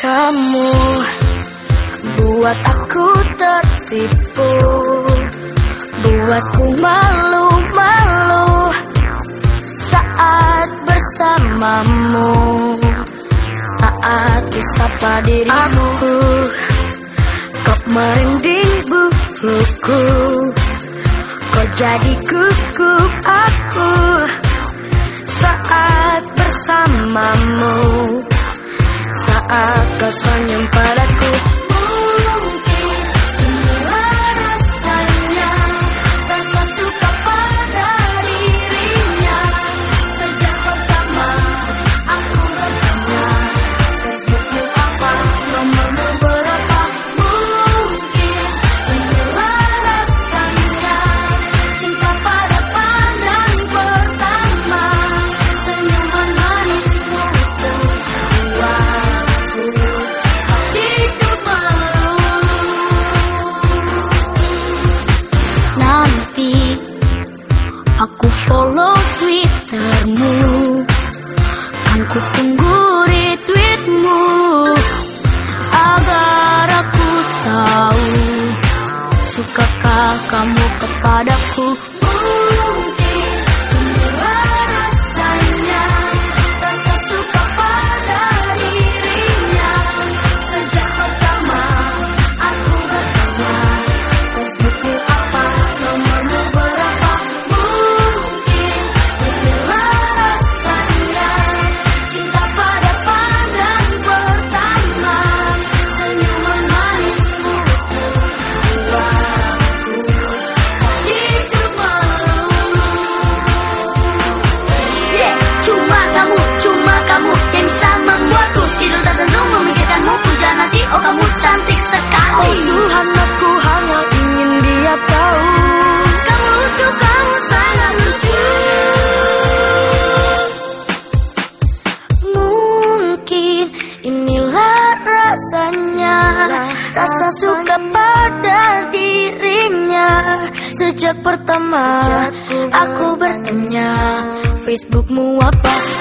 Kamu. Buat aku tersipu. Buatku malu-malu. Saat bersamamu. Saat ku dirimu. Aku Kok merinding buluku Kau jadi gugup aku. Saat bersamamu Saat kau senyum padaku ku tunggu retweetmu Agar aku tahu Sukakah kamu kepadaku Rasa suka pada dirinya. Sejak pertama aku bertanya Facebookmu apa